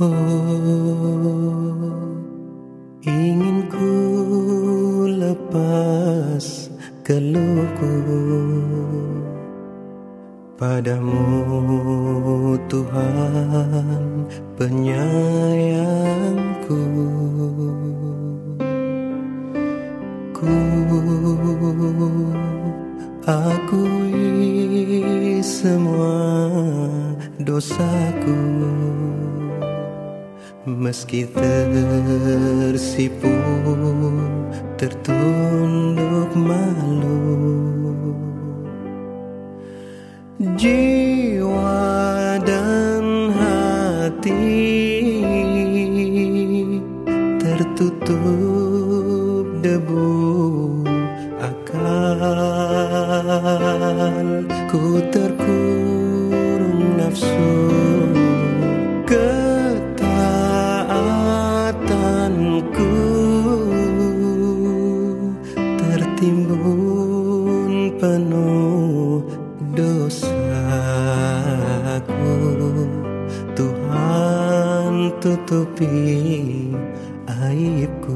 Oh, ingin ku lepas keluhku. Padamu Tuhan penyayangku. Ku akui semua dosaku Meski tersipu tertunduk malu. Jiwa dan hati tertutup debu akal. Ku terkurung nafsu Tutupi aibku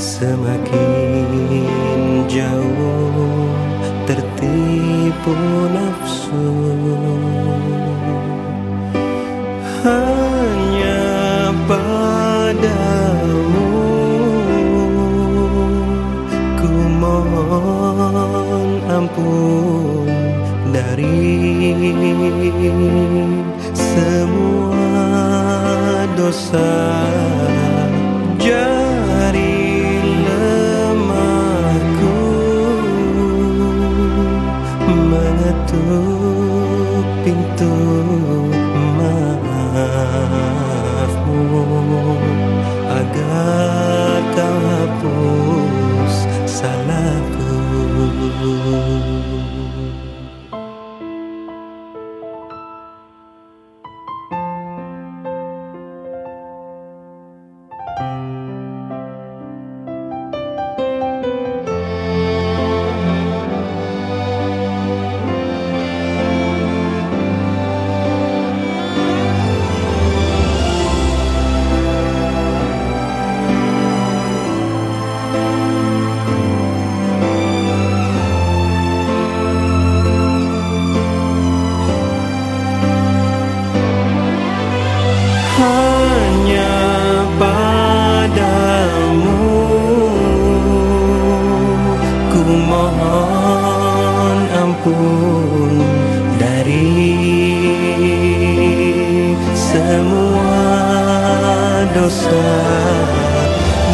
semakin jauh tertipu nafsu. Hanya padamu ku mohon ampun dari semua dosa mengetuk pintu pun dari semua dosa.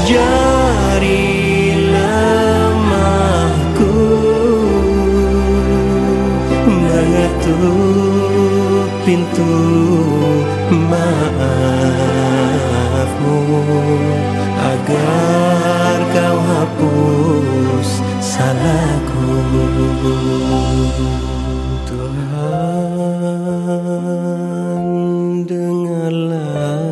Jari lemahku mengetuk pintu maafmu. Agar kau hapus love.